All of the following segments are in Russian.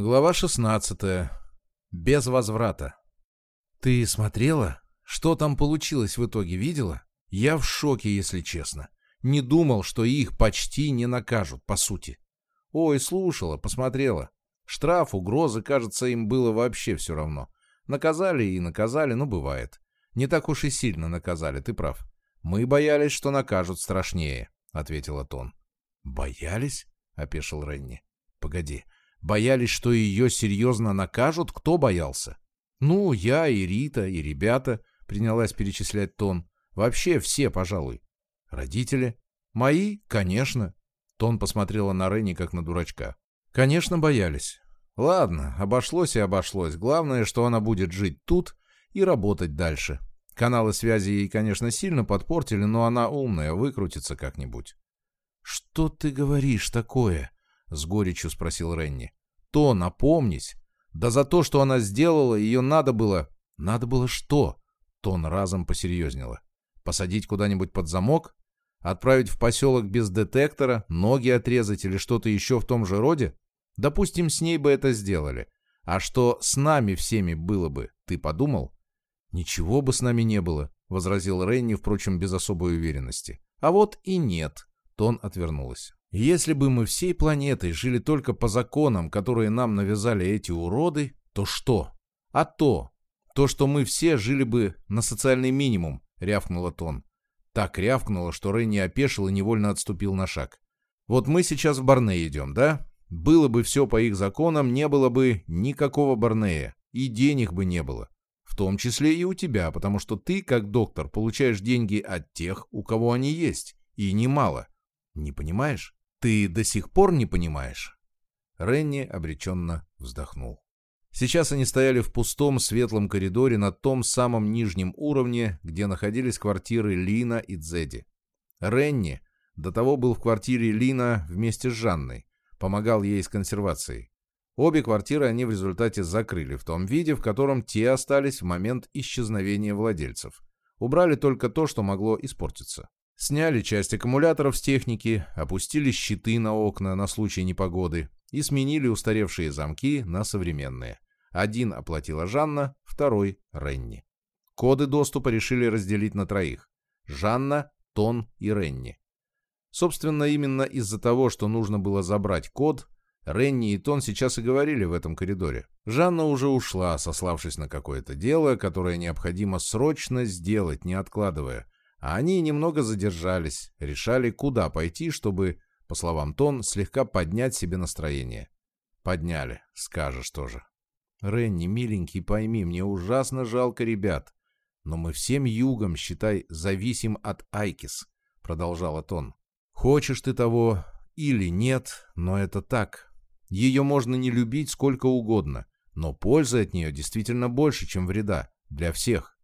Глава 16. Без возврата. Ты смотрела? Что там получилось в итоге, видела? Я в шоке, если честно. Не думал, что их почти не накажут, по сути. Ой, слушала, посмотрела. Штраф, угрозы, кажется, им было вообще все равно. Наказали и наказали, но бывает. Не так уж и сильно наказали, ты прав. Мы боялись, что накажут страшнее, — ответила Тон. Боялись? — опешил Ренни. Погоди, боялись, что ее серьезно накажут? Кто боялся? Ну, я и Рита, и ребята, — принялась перечислять Тон. Вообще все, пожалуй. Родители? Мои? Конечно. Тон посмотрела на Ренни как на дурачка. Конечно, боялись. Ладно, обошлось и обошлось. Главное, что она будет жить тут и работать дальше. Каналы связи ей, конечно, сильно подпортили, но она умная, выкрутится как-нибудь. «Что ты говоришь такое?» — с горечью спросил Ренни. «То, напомнись. Да за то, что она сделала, ее надо было...» «Надо было что?» Тон разом посерьезнела. «Посадить куда-нибудь под замок? Отправить в поселок без детектора? Ноги отрезать или что-то еще в том же роде? Допустим, с ней бы это сделали. А что с нами всеми было бы, ты подумал? Ничего бы с нами не было, возразил Ренни, впрочем, без особой уверенности. А вот и нет. Тон отвернулась. Если бы мы всей планетой жили только по законам, которые нам навязали эти уроды, то что? А то, то, что мы все жили бы на социальный минимум, рявкнула Тон. Так рявкнула, что Ренни опешил и невольно отступил на шаг. Вот мы сейчас в Барне идем, да? Было бы все по их законам, не было бы никакого Барнея, и денег бы не было. В том числе и у тебя, потому что ты, как доктор, получаешь деньги от тех, у кого они есть, и немало. Не понимаешь? Ты до сих пор не понимаешь?» Ренни обреченно вздохнул. Сейчас они стояли в пустом светлом коридоре на том самом нижнем уровне, где находились квартиры Лина и Дзеди. Ренни до того был в квартире Лина вместе с Жанной помогал ей с консервацией. Обе квартиры они в результате закрыли в том виде, в котором те остались в момент исчезновения владельцев. Убрали только то, что могло испортиться. Сняли часть аккумуляторов с техники, опустили щиты на окна на случай непогоды и сменили устаревшие замки на современные. Один оплатила Жанна, второй — Ренни. Коды доступа решили разделить на троих. Жанна, Тон и Ренни. Собственно, именно из-за того, что нужно было забрать код, Ренни и Тон сейчас и говорили в этом коридоре. Жанна уже ушла, сославшись на какое-то дело, которое необходимо срочно сделать, не откладывая. А они немного задержались, решали, куда пойти, чтобы, по словам Тон, слегка поднять себе настроение. Подняли, скажешь тоже. Ренни, миленький, пойми, мне ужасно жалко ребят. Но мы всем югом, считай, зависим от Айкис, продолжала Тон. Хочешь ты того или нет, но это так. Ее можно не любить сколько угодно, но пользы от нее действительно больше, чем вреда. Для всех.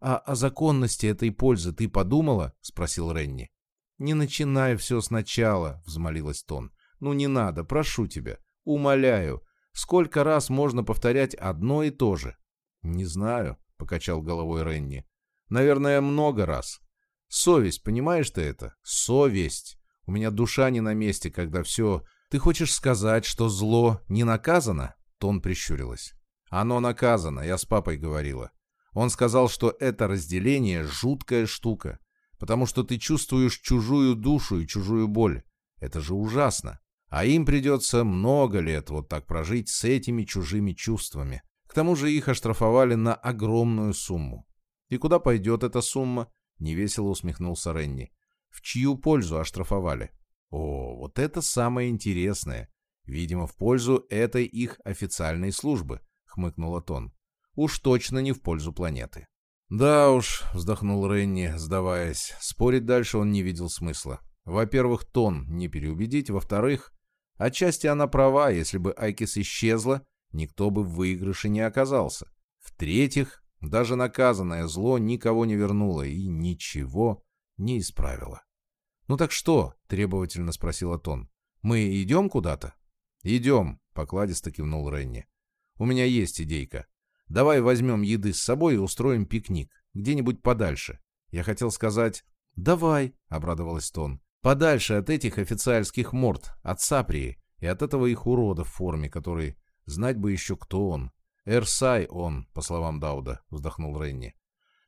«А о законности этой пользы ты подумала?» — спросил Ренни. «Не начинай все сначала», — взмолилась Тон. «Ну не надо, прошу тебя. Умоляю. Сколько раз можно повторять одно и то же?» «Не знаю», — покачал головой Ренни. «Наверное, много раз. Совесть, понимаешь ты это? Совесть. У меня душа не на месте, когда все... Ты хочешь сказать, что зло не наказано? Тон прищурилась. Оно наказано, я с папой говорила. Он сказал, что это разделение жуткая штука, потому что ты чувствуешь чужую душу и чужую боль. Это же ужасно. А им придется много лет вот так прожить с этими чужими чувствами. К тому же их оштрафовали на огромную сумму. И куда пойдет эта сумма? Невесело усмехнулся Ренни. В чью пользу оштрафовали? О, вот это самое интересное. Видимо, в пользу этой их официальной службы, хмыкнула Тон. Уж точно не в пользу планеты. Да уж, вздохнул Ренни, сдаваясь. Спорить дальше он не видел смысла. Во-первых, Тон не переубедить. Во-вторых, отчасти она права. Если бы Айкис исчезла, никто бы в выигрыше не оказался. В-третьих, даже наказанное зло никого не вернуло и ничего не исправило. «Ну так что?» — требовательно спросил Тон. «Мы идем куда-то?» «Идем», — покладисто кивнул Ренни. «У меня есть идейка. Давай возьмем еды с собой и устроим пикник. Где-нибудь подальше. Я хотел сказать...» «Давай», — обрадовалась Тон. «Подальше от этих официальских морд, от Саприи и от этого их урода в форме, который Знать бы еще, кто он. Эрсай он, по словам Дауда, вздохнул Ренни.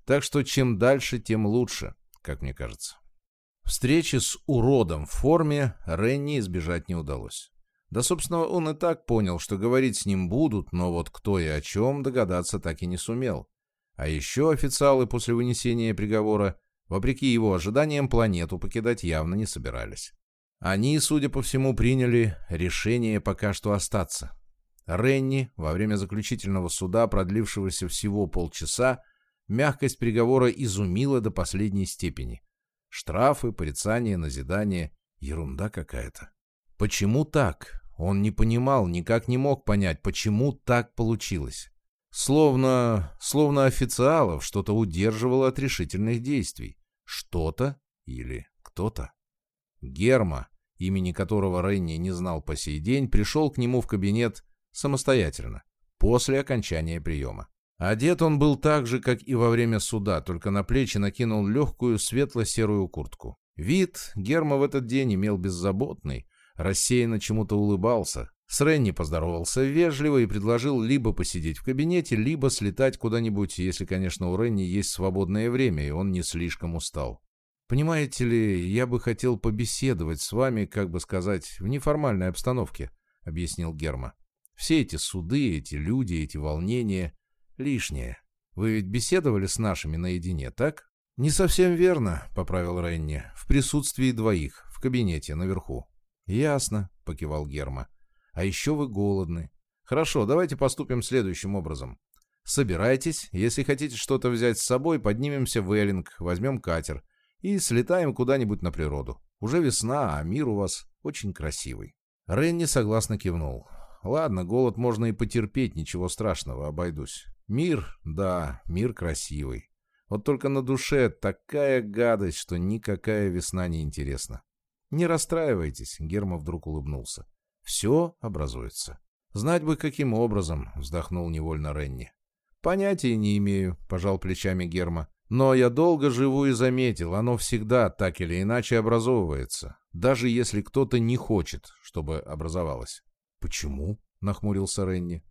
Так что чем дальше, тем лучше, как мне кажется. Встречи с уродом в форме Ренни избежать не удалось. Да, собственно, он и так понял, что говорить с ним будут, но вот кто и о чем догадаться так и не сумел. А еще официалы после вынесения приговора, вопреки его ожиданиям, планету покидать явно не собирались. Они, судя по всему, приняли решение пока что остаться. Ренни во время заключительного суда, продлившегося всего полчаса, мягкость приговора изумила до последней степени. Штрафы, порицания, назидания — ерунда какая-то. Почему так? Он не понимал, никак не мог понять, почему так получилось. Словно, словно официалов что-то удерживало от решительных действий. Что-то или кто-то. Герма, имени которого Ренни не знал по сей день, пришел к нему в кабинет самостоятельно, после окончания приема. Одет он был так же, как и во время суда, только на плечи накинул легкую светло-серую куртку. Вид Герма в этот день имел беззаботный, рассеянно чему-то улыбался. С Ренни поздоровался вежливо и предложил либо посидеть в кабинете, либо слетать куда-нибудь, если, конечно, у Ренни есть свободное время, и он не слишком устал. «Понимаете ли, я бы хотел побеседовать с вами, как бы сказать, в неформальной обстановке», — объяснил Герма. Все эти суды, эти люди, эти волнения — лишнее. Вы ведь беседовали с нашими наедине, так? Не совсем верно, — поправил Ренни. В присутствии двоих, в кабинете, наверху. Ясно, — покивал Герма. А еще вы голодны. Хорошо, давайте поступим следующим образом. Собирайтесь, если хотите что-то взять с собой, поднимемся в Эллинг, возьмем катер и слетаем куда-нибудь на природу. Уже весна, а мир у вас очень красивый. Ренни согласно кивнул. Ладно, голод можно и потерпеть, ничего страшного, обойдусь. Мир, да, мир красивый. Вот только на душе такая гадость, что никакая весна не интересна. Не расстраивайтесь, Герма вдруг улыбнулся. Все образуется. Знать бы, каким образом, вздохнул невольно Ренни. Понятия не имею, пожал плечами Герма. Но я долго живу и заметил, оно всегда так или иначе образовывается, даже если кто-то не хочет, чтобы образовалось. «Почему?» — нахмурился Ренни.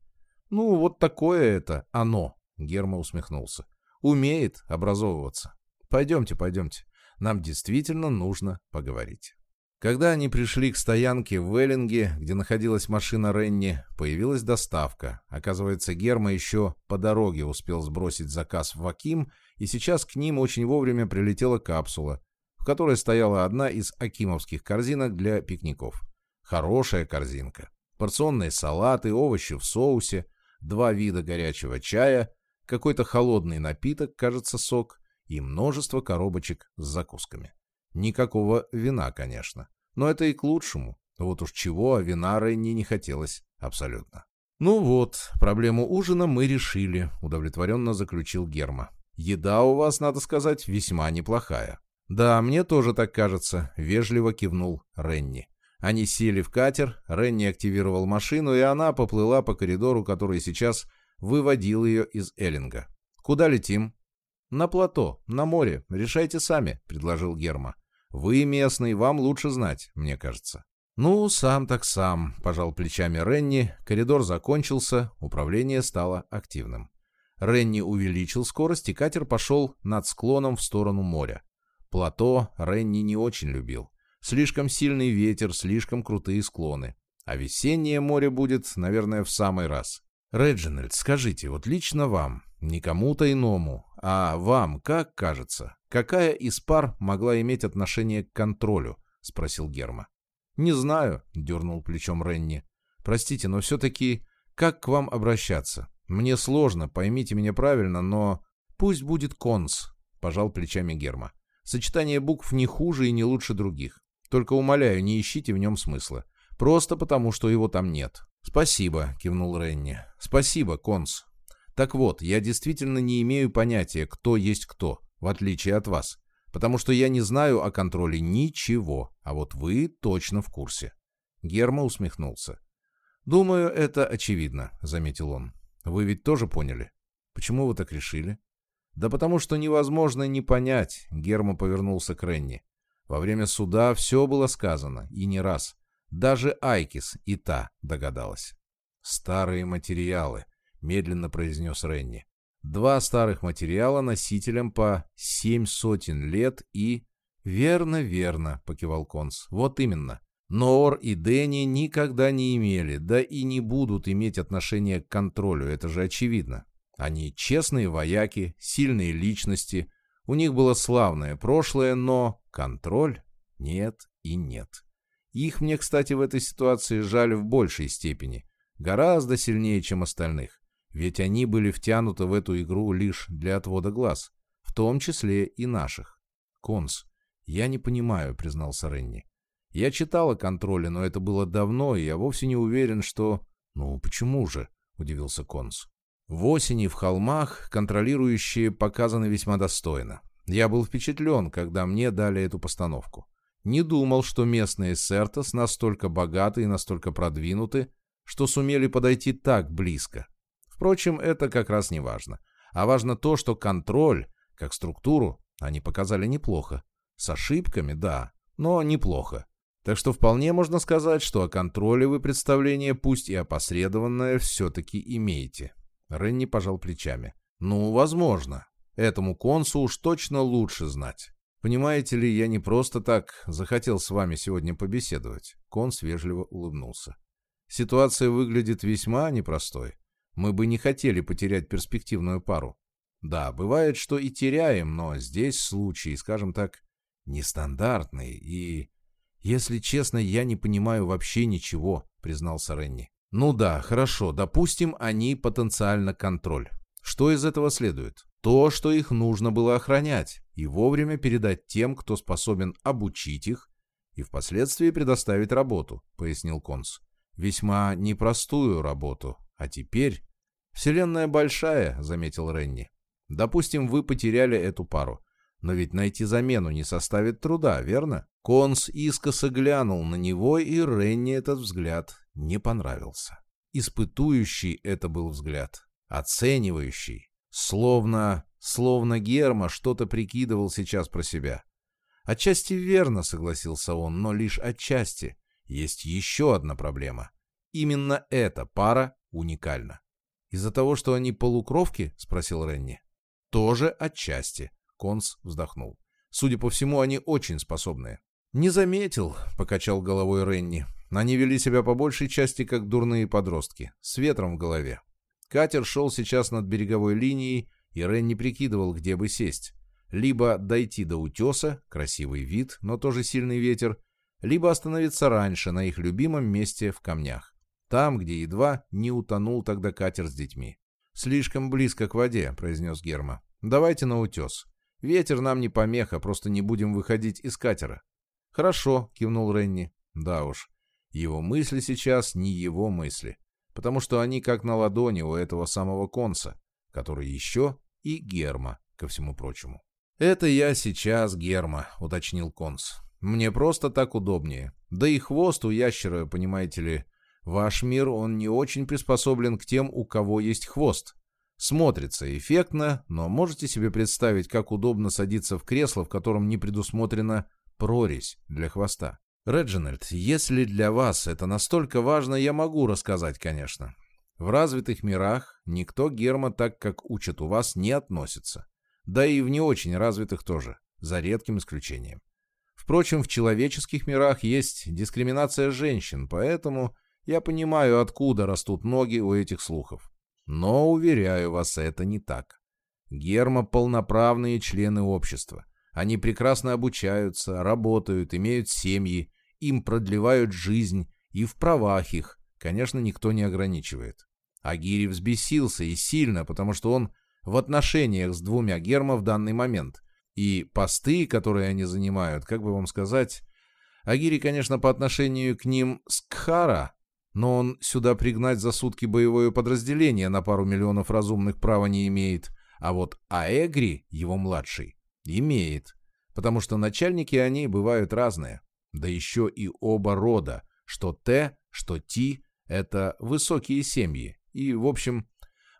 «Ну, вот такое это оно», — Герма усмехнулся. «Умеет образовываться. Пойдемте, пойдемте. Нам действительно нужно поговорить». Когда они пришли к стоянке в Веллинге, где находилась машина Ренни, появилась доставка. Оказывается, Герма еще по дороге успел сбросить заказ в Аким, и сейчас к ним очень вовремя прилетела капсула, в которой стояла одна из акимовских корзинок для пикников. Хорошая корзинка порционные салаты, овощи в соусе, два вида горячего чая, какой-то холодный напиток, кажется, сок, и множество коробочек с закусками. Никакого вина, конечно. Но это и к лучшему. Вот уж чего, а вина Ренни не хотелось абсолютно. «Ну вот, проблему ужина мы решили», — удовлетворенно заключил Герма. «Еда у вас, надо сказать, весьма неплохая». «Да, мне тоже так кажется», — вежливо кивнул Ренни. Они сели в катер, Ренни активировал машину, и она поплыла по коридору, который сейчас выводил ее из Эллинга. «Куда летим?» «На плато, на море. Решайте сами», — предложил Герма. «Вы местный, вам лучше знать, мне кажется». «Ну, сам так сам», — пожал плечами Ренни. Коридор закончился, управление стало активным. Ренни увеличил скорость, и катер пошел над склоном в сторону моря. Плато Ренни не очень любил. Слишком сильный ветер, слишком крутые склоны. А весеннее море будет, наверное, в самый раз. Реджинальд, скажите, вот лично вам, не кому-то иному, а вам, как кажется, какая из пар могла иметь отношение к контролю? Спросил Герма. Не знаю, дернул плечом Ренни. Простите, но все-таки как к вам обращаться? Мне сложно, поймите меня правильно, но... Пусть будет конс, пожал плечами Герма. Сочетание букв не хуже и не лучше других. Только умоляю, не ищите в нем смысла. Просто потому, что его там нет. Спасибо, кивнул Ренни. Спасибо, Конс. Так вот, я действительно не имею понятия, кто есть кто, в отличие от вас. Потому что я не знаю о контроле ничего, а вот вы точно в курсе. Герма усмехнулся. «Думаю, это очевидно», — заметил он. «Вы ведь тоже поняли? Почему вы так решили?» «Да потому что невозможно не понять», — Герма повернулся к Ренни. Во время суда все было сказано, и не раз. Даже Айкис и та догадалась. Старые материалы, медленно произнес Ренни. Два старых материала носителям по семь сотен лет и... Верно, верно, покивал Конс. Вот именно. Ноор и Дэнни никогда не имели, да и не будут иметь отношения к контролю, это же очевидно. Они честные вояки, сильные личности, у них было славное прошлое, но контроль нет и нет. Их мне, кстати, в этой ситуации жаль в большей степени, гораздо сильнее, чем остальных, ведь они были втянуты в эту игру лишь для отвода глаз, в том числе и наших. Конс, я не понимаю, признался Ренни. Я читал о контроле, но это было давно, и я вовсе не уверен, что... Ну, почему же? Удивился Конс. В осени в холмах контролирующие показаны весьма достойно. Я был впечатлен, когда мне дали эту постановку. Не думал, что местные Сертос настолько богаты и настолько продвинуты, что сумели подойти так близко. Впрочем, это как раз не важно. А важно то, что контроль, как структуру, они показали неплохо. С ошибками, да, но неплохо. Так что вполне можно сказать, что о контроле вы представление, пусть и опосредованное, все-таки имеете. Ренни пожал плечами. Ну, возможно. Этому консу уж точно лучше знать. Понимаете ли, я не просто так захотел с вами сегодня побеседовать. Конс вежливо улыбнулся. Ситуация выглядит весьма непростой. Мы бы не хотели потерять перспективную пару. Да, бывает, что и теряем, но здесь случай, скажем так, нестандартный и «Если честно, я не понимаю вообще ничего», — признался Ренни. «Ну да, хорошо, допустим, они потенциально контроль. Что из этого следует? То, что их нужно было охранять и вовремя передать тем, кто способен обучить их и впоследствии предоставить работу», — пояснил Конс. «Весьма непростую работу. А теперь...» «Вселенная большая», — заметил Ренни. «Допустим, вы потеряли эту пару. Но ведь найти замену не составит труда, верно? Конс искоса глянул на него, и Ренни этот взгляд не понравился. Испытующий это был взгляд, оценивающий, словно, словно Герма что-то прикидывал сейчас про себя. Отчасти верно, согласился он, но лишь отчасти. Есть еще одна проблема. Именно эта пара уникальна. Из-за того, что они полукровки, спросил Ренни. Тоже отчасти. Конс вздохнул. Судя по всему, они очень способные. «Не заметил», — покачал головой Ренни. Они вели себя по большей части как дурные подростки, с ветром в голове. Катер шел сейчас над береговой линией, и Ренни прикидывал, где бы сесть. Либо дойти до утеса, красивый вид, но тоже сильный ветер, либо остановиться раньше на их любимом месте в камнях. Там, где едва не утонул тогда катер с детьми. «Слишком близко к воде», — произнес Герма. «Давайте на утес. Ветер нам не помеха, просто не будем выходить из катера». «Хорошо», — кивнул Ренни. «Да уж, его мысли сейчас не его мысли, потому что они как на ладони у этого самого конца, который еще и Герма, ко всему прочему». «Это я сейчас Герма», — уточнил конс. «Мне просто так удобнее. Да и хвост у ящера, понимаете ли, ваш мир, он не очень приспособлен к тем, у кого есть хвост. Смотрится эффектно, но можете себе представить, как удобно садиться в кресло, в котором не предусмотрена прорезь для хвоста. Реджинальд, если для вас это настолько важно, я могу рассказать, конечно. В развитых мирах никто Герма так, как учат у вас, не относится. Да и в не очень развитых тоже, за редким исключением. Впрочем, в человеческих мирах есть дискриминация женщин, поэтому я понимаю, откуда растут ноги у этих слухов. Но, уверяю вас, это не так. Герма – полноправные члены общества. Они прекрасно обучаются, работают, имеют семьи, им продлевают жизнь, и в правах их, конечно, никто не ограничивает. А Гири взбесился и сильно, потому что он в отношениях с двумя Герма в данный момент. И посты, которые они занимают, как бы вам сказать... Агири, конечно, по отношению к ним Скхара, но он сюда пригнать за сутки боевое подразделение на пару миллионов разумных права не имеет. А вот Аэгри, его младший, имеет. Потому что начальники они бывают разные. Да еще и оба рода. Что Т, что Ти — это высокие семьи. И, в общем,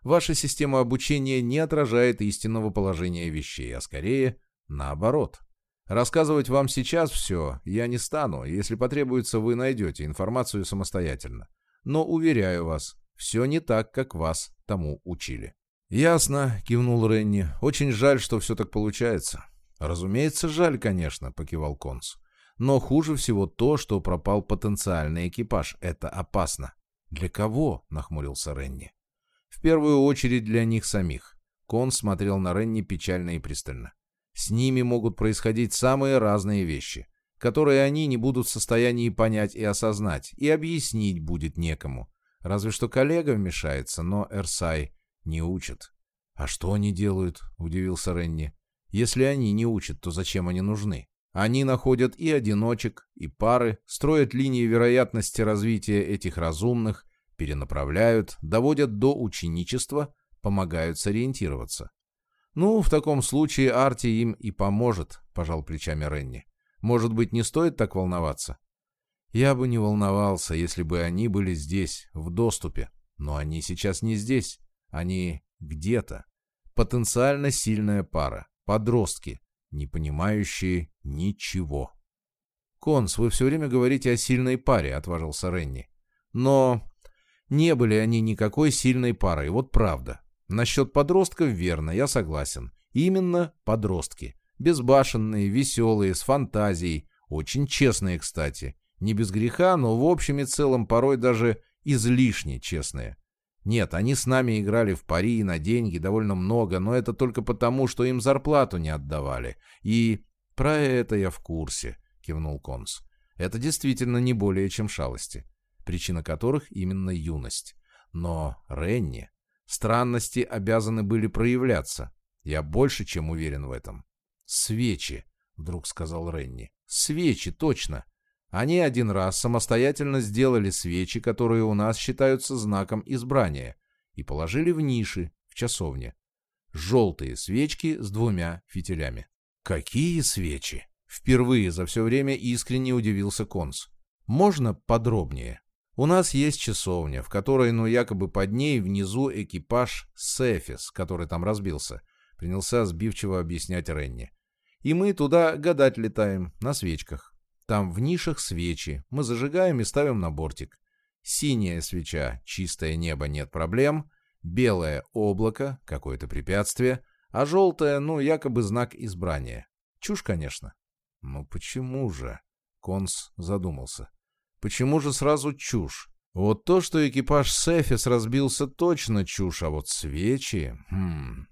ваша система обучения не отражает истинного положения вещей, а скорее наоборот. Рассказывать вам сейчас все я не стану, если потребуется, вы найдете информацию самостоятельно. Но, уверяю вас, Все не так, как вас тому учили. «Ясно», — кивнул Ренни. «Очень жаль, что все так получается». «Разумеется, жаль, конечно», — покивал Конс. «Но хуже всего то, что пропал потенциальный экипаж. Это опасно». «Для кого?» — нахмурился Ренни. «В первую очередь для них самих». Конс смотрел на Ренни печально и пристально. «С ними могут происходить самые разные вещи, которые они не будут в состоянии понять и осознать, и объяснить будет некому. Разве что коллега вмешается, но Эрсай не учат. «А что они делают?» — удивился Ренни. «Если они не учат, то зачем они нужны? Они находят и одиночек, и пары, строят линии вероятности развития этих разумных, перенаправляют, доводят до ученичества, помогают сориентироваться. «Ну, в таком случае Арти им и поможет», — пожал плечами Ренни. «Может быть, не стоит так волноваться?» «Я бы не волновался, если бы они были здесь, в доступе. Но они сейчас не здесь. Они где-то. Потенциально сильная пара. Подростки, не понимающие ничего. «Конс, вы все время говорите о сильной паре», — отважился Ренни. «Но не были они никакой сильной парой, вот правда. Насчет подростков верно, я согласен. Именно подростки. Безбашенные, веселые, с фантазией. Очень честные, кстати. Не без греха, но в общем и целом порой даже излишне честные. Нет, они с нами играли в пари на деньги довольно много, но это только потому, что им зарплату не отдавали. И про это я в курсе, кивнул Конс. Это действительно не более чем шалости, причина которых именно юность. Но Ренни, странности обязаны были проявляться. Я больше чем уверен в этом. Свечи, вдруг сказал Ренни. Свечи, точно. Они один раз самостоятельно сделали свечи, которые у нас считаются знаком избрания, и положили в ниши, в часовне. Желтые свечки с двумя фитилями. Какие свечи? Впервые за все время искренне удивился Конс. Можно подробнее? У нас есть часовня, в которой, ну, якобы под ней внизу экипаж Сефис, который там разбился, принялся сбивчиво объяснять Ренни. И мы туда гадать летаем, на свечках. Там в нишах свечи. Мы зажигаем и ставим на бортик. Синяя свеча, чистое небо, нет проблем. Белое облако, какое-то препятствие. А желтое, ну, якобы знак избрания. Чушь, конечно. Ну почему же? Конс задумался. Почему же сразу чушь? Вот то, что экипаж Сефис разбился, точно чушь, а вот свечи... Хм...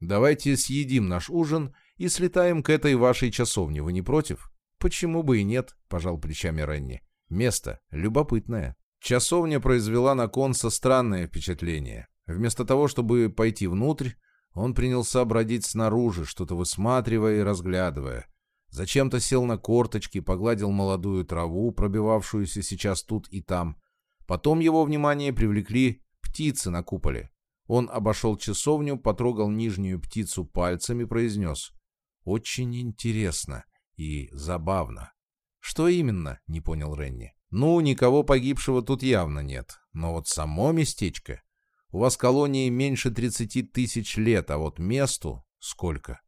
Давайте съедим наш ужин и слетаем к этой вашей часовне, вы не против? «Почему бы и нет?» — пожал плечами Ренни. «Место любопытное». Часовня произвела на Конса странное впечатление. Вместо того, чтобы пойти внутрь, он принялся бродить снаружи, что-то высматривая и разглядывая. Зачем-то сел на корточки, погладил молодую траву, пробивавшуюся сейчас тут и там. Потом его внимание привлекли птицы на куполе. Он обошел часовню, потрогал нижнюю птицу пальцами, произнес. «Очень интересно и забавно. Что именно, не понял Ренни. Ну, никого погибшего тут явно нет. Но вот само местечко... У вас колонии меньше 30 тысяч лет, а вот месту сколько?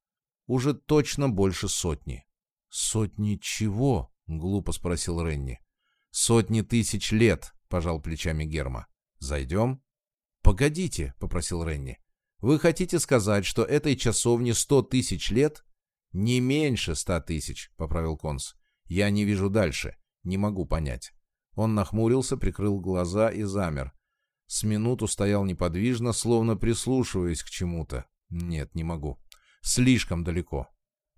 Уже точно больше сотни. Сотни чего? Глупо спросил Ренни. Сотни тысяч лет, пожал плечами Герма. Зайдем? Погодите, попросил Ренни. Вы хотите сказать, что этой часовне сто тысяч лет? «Не меньше ста тысяч», — поправил Конс. «Я не вижу дальше. Не могу понять». Он нахмурился, прикрыл глаза и замер. С минуту стоял неподвижно, словно прислушиваясь к чему-то. «Нет, не могу. Слишком далеко».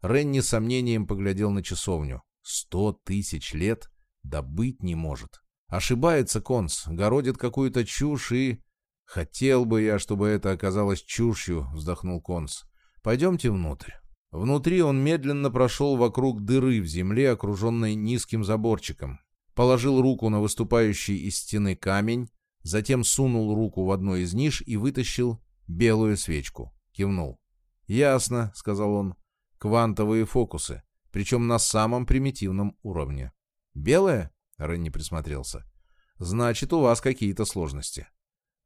Ренни с сомнением поглядел на часовню. «Сто тысяч лет? Да быть не может». Ошибается Конс, городит какую-то чушь и... «Хотел бы я, чтобы это оказалось чушью», — вздохнул Конс. «Пойдемте внутрь». Внутри он медленно прошел вокруг дыры в земле, окруженной низким заборчиком. Положил руку на выступающий из стены камень, затем сунул руку в одну из ниш и вытащил белую свечку. Кивнул. «Ясно», — сказал он, — «квантовые фокусы, причем на самом примитивном уровне». «Белая?» — Ренни присмотрелся. «Значит, у вас какие-то сложности».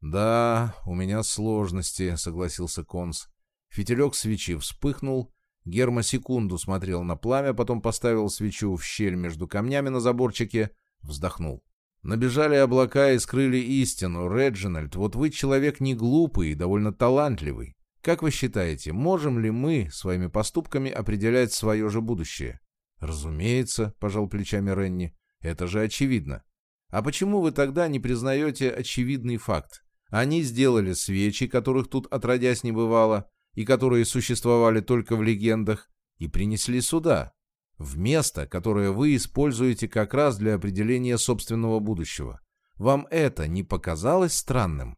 «Да, у меня сложности», — согласился Конс. Фитилек свечи вспыхнул, Герма секунду смотрел на пламя, потом поставил свечу в щель между камнями на заборчике, вздохнул. Набежали облака и скрыли истину. Реджинальд, вот вы человек не глупый и довольно талантливый. Как вы считаете, можем ли мы своими поступками определять свое же будущее? Разумеется, пожал плечами Ренни. Это же очевидно. А почему вы тогда не признаете очевидный факт? Они сделали свечи, которых тут отродясь не бывало, и которые существовали только в легендах, и принесли сюда, в место, которое вы используете как раз для определения собственного будущего. Вам это не показалось странным?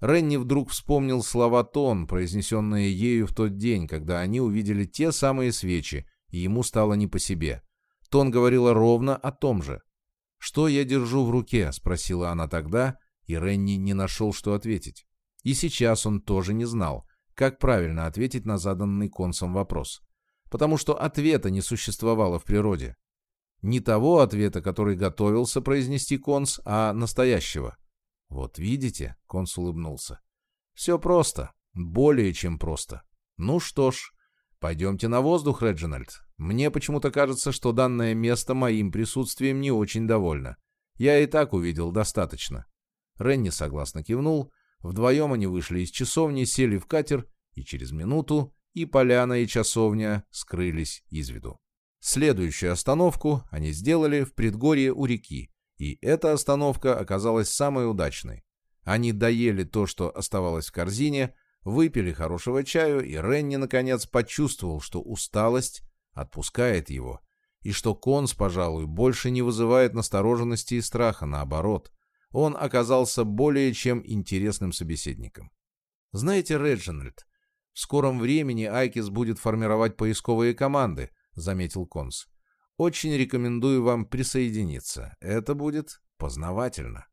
Ренни вдруг вспомнил слова Тон, произнесенные ею в тот день, когда они увидели те самые свечи, и ему стало не по себе. Тон говорила ровно о том же. «Что я держу в руке?» — спросила она тогда, и Ренни не нашел, что ответить. И сейчас он тоже не знал, как правильно ответить на заданный консом вопрос потому что ответа не существовало в природе. Не того ответа, который готовился произнести Конс, а настоящего. «Вот видите», — Конс улыбнулся. «Все просто. Более чем просто. Ну что ж, пойдемте на воздух, Реджинальд. Мне почему-то кажется, что данное место моим присутствием не очень довольно. Я и так увидел достаточно». Ренни согласно кивнул. Вдвоем они вышли из часовни, сели в катер, и через минуту и поляна, и часовня скрылись из виду. Следующую остановку они сделали в предгорье у реки, и эта остановка оказалась самой удачной. Они доели то, что оставалось в корзине, выпили хорошего чаю, и Ренни, наконец, почувствовал, что усталость отпускает его, и что Конс, пожалуй, больше не вызывает настороженности и страха, наоборот. Он оказался более чем интересным собеседником. «Знаете, Реджинальд, в скором времени Айкис будет формировать поисковые команды, заметил Конс. Очень рекомендую вам присоединиться. Это будет познавательно.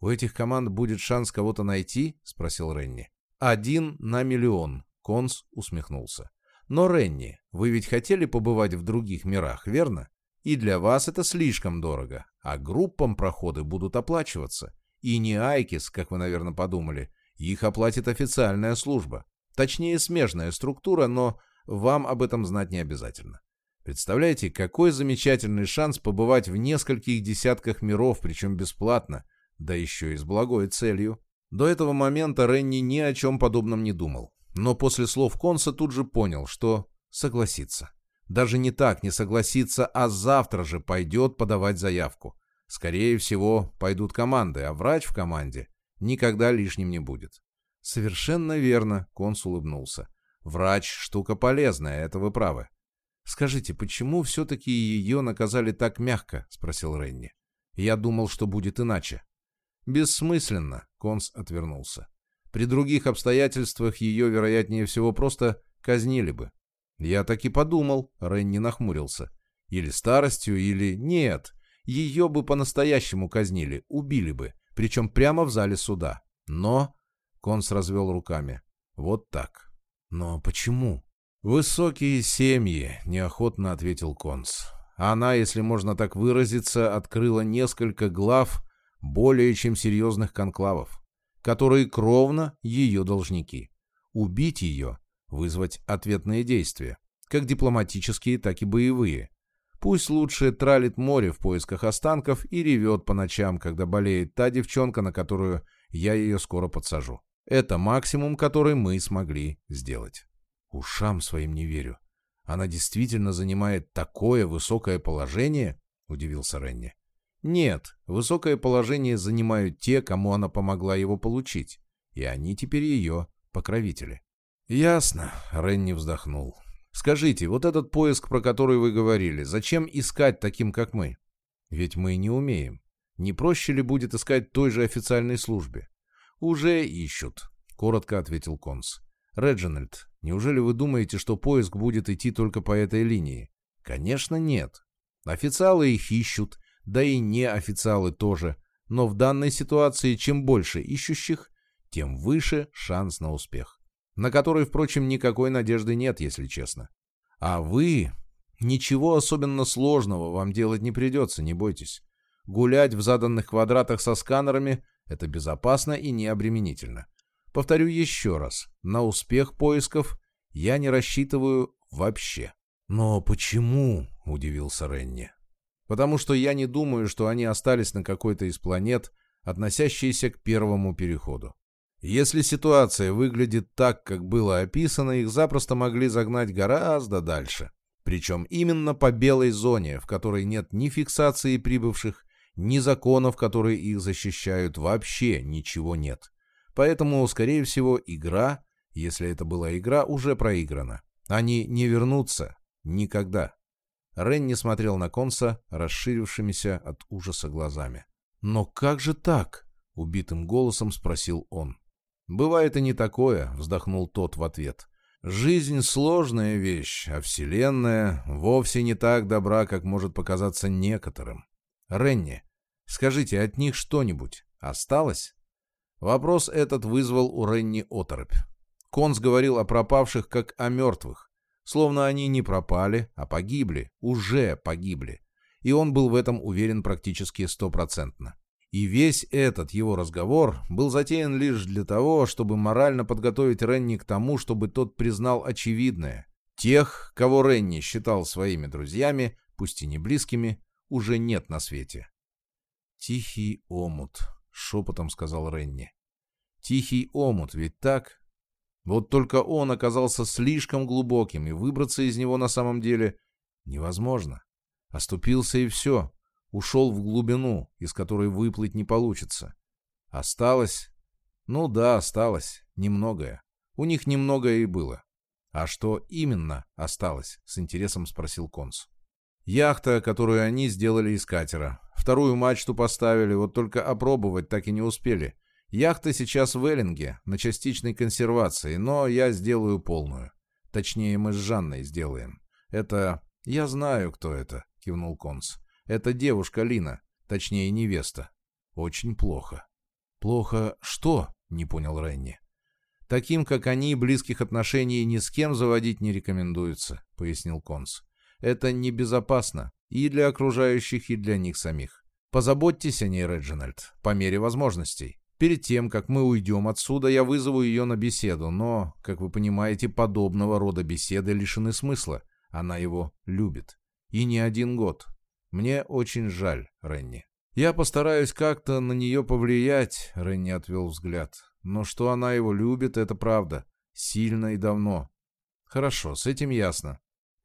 У этих команд будет шанс кого-то найти? спросил Ренни. Один на миллион. Конс усмехнулся. Но, Ренни, вы ведь хотели побывать в других мирах, верно? И для вас это слишком дорого, а группам проходы будут оплачиваться. И не Айкис, как вы, наверное, подумали, их оплатит официальная служба. Точнее, смежная структура, но вам об этом знать не обязательно. Представляете, какой замечательный шанс побывать в нескольких десятках миров, причем бесплатно, да еще и с благой целью. До этого момента Ренни ни о чем подобном не думал. Но после слов Конса тут же понял, что согласится. Даже не так не согласится, а завтра же пойдет подавать заявку. Скорее всего, пойдут команды, а врач в команде никогда лишним не будет. «Совершенно верно», — консул улыбнулся. «Врач — штука полезная, это вы правы». «Скажите, почему все-таки ее наказали так мягко?» — спросил Ренни. «Я думал, что будет иначе». «Бессмысленно», — Конс отвернулся. «При других обстоятельствах ее, вероятнее всего, просто казнили бы». «Я так и подумал», — Ренни нахмурился. «Или старостью, или... Нет, ее бы по-настоящему казнили, убили бы, причем прямо в зале суда. Но Конс развел руками. Вот так. Но почему? Высокие семьи, неохотно ответил Конс. Она, если можно так выразиться, открыла несколько глав более чем серьезных конклавов, которые кровно ее должники. Убить ее, вызвать ответные действия, как дипломатические, так и боевые. Пусть лучше тралит море в поисках останков и ревет по ночам, когда болеет та девчонка, на которую я ее скоро подсажу. Это максимум, который мы смогли сделать. Ушам своим не верю. Она действительно занимает такое высокое положение? Удивился Ренни. Нет, высокое положение занимают те, кому она помогла его получить. И они теперь ее покровители. Ясно, Ренни вздохнул. Скажите, вот этот поиск, про который вы говорили, зачем искать таким, как мы? Ведь мы не умеем. Не проще ли будет искать той же официальной службе? «Уже ищут», — коротко ответил Конс. «Реджинальд, неужели вы думаете, что поиск будет идти только по этой линии?» «Конечно, нет. Официалы их ищут, да и неофициалы тоже. Но в данной ситуации чем больше ищущих, тем выше шанс на успех. На который, впрочем, никакой надежды нет, если честно. А вы... Ничего особенно сложного вам делать не придется, не бойтесь. Гулять в заданных квадратах со сканерами это безопасно и необременительно. Повторю еще раз, на успех поисков я не рассчитываю вообще. «Но почему?» — удивился Ренни. потому что я не думаю, что они остались на какой-то из планет, относящиеся к первому переходу. Если ситуация выглядит так, как было описано, их запросто могли загнать гораздо дальше. Причем именно по белой зоне, в которой нет ни фиксации прибывших, ни законов, которые их защищают, вообще ничего нет. Поэтому, скорее всего, игра, если это была игра, уже проиграна. Они не вернутся. Никогда. Ренни смотрел на Конса, расширившимися от ужаса глазами. «Но как же так?» — убитым голосом спросил он. «Бывает и не такое», — вздохнул тот в ответ. «Жизнь — сложная вещь, а Вселенная вовсе не так добра, как может показаться некоторым. Ренни, скажите, от них что-нибудь осталось?» Вопрос этот вызвал у Ренни оторопь. Конс говорил о пропавших как о мертвых, словно они не пропали, а погибли, уже погибли. И он был в этом уверен практически стопроцентно. И весь этот его разговор был затеян лишь для того, чтобы морально подготовить Ренни к тому, чтобы тот признал очевидное. Тех, кого Ренни считал своими друзьями, пусть и не близкими, уже нет на свете. «Тихий омут», — шепотом сказал Ренни. «Тихий омут, ведь так?» Вот только он оказался слишком глубоким, и выбраться из него на самом деле невозможно. Оступился и все. Ушел в глубину, из которой выплыть не получится. Осталось? Ну да, осталось. Немногое. У них немногое и было. А что именно осталось? С интересом спросил Конс. Яхта, которую они сделали из катера. Вторую мачту поставили, вот только опробовать так и не успели. Яхта сейчас в Эллинге, на частичной консервации, но я сделаю полную. Точнее, мы с Жанной сделаем. Это... Я знаю, кто это, кивнул Конс. Это девушка Лина, точнее, невеста. Очень плохо. Плохо что? Не понял Ренни. Таким, как они, близких отношений ни с кем заводить не рекомендуется, пояснил Конс. Это небезопасно и для окружающих, и для них самих. Позаботьтесь о ней, Реджинальд, по мере возможностей. Перед тем, как мы уйдем отсюда, я вызову ее на беседу, но, как вы понимаете, подобного рода беседы лишены смысла. Она его любит. И не один год. Мне очень жаль, Ренни. Я постараюсь как-то на нее повлиять, Ренни отвел взгляд. Но что она его любит, это правда. Сильно и давно. Хорошо, с этим ясно.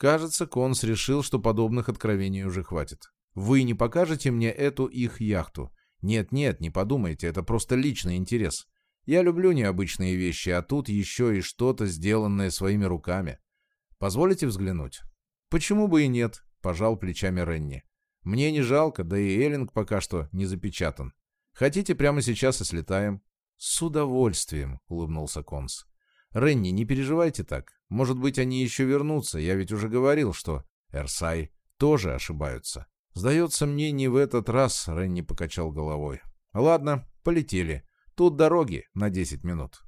Кажется, Конс решил, что подобных откровений уже хватит. Вы не покажете мне эту их яхту? Нет-нет, не подумайте, это просто личный интерес. Я люблю необычные вещи, а тут еще и что-то, сделанное своими руками. Позволите взглянуть? Почему бы и нет, пожал плечами Ренни. Мне не жалко, да и Эллинг пока что не запечатан. Хотите, прямо сейчас и слетаем? С удовольствием, улыбнулся Конс. Ренни, не переживайте так. Может быть, они еще вернутся. Я ведь уже говорил, что Эрсай тоже ошибаются. «Сдается мне не в этот раз», — Ренни покачал головой. «Ладно, полетели. Тут дороги на 10 минут».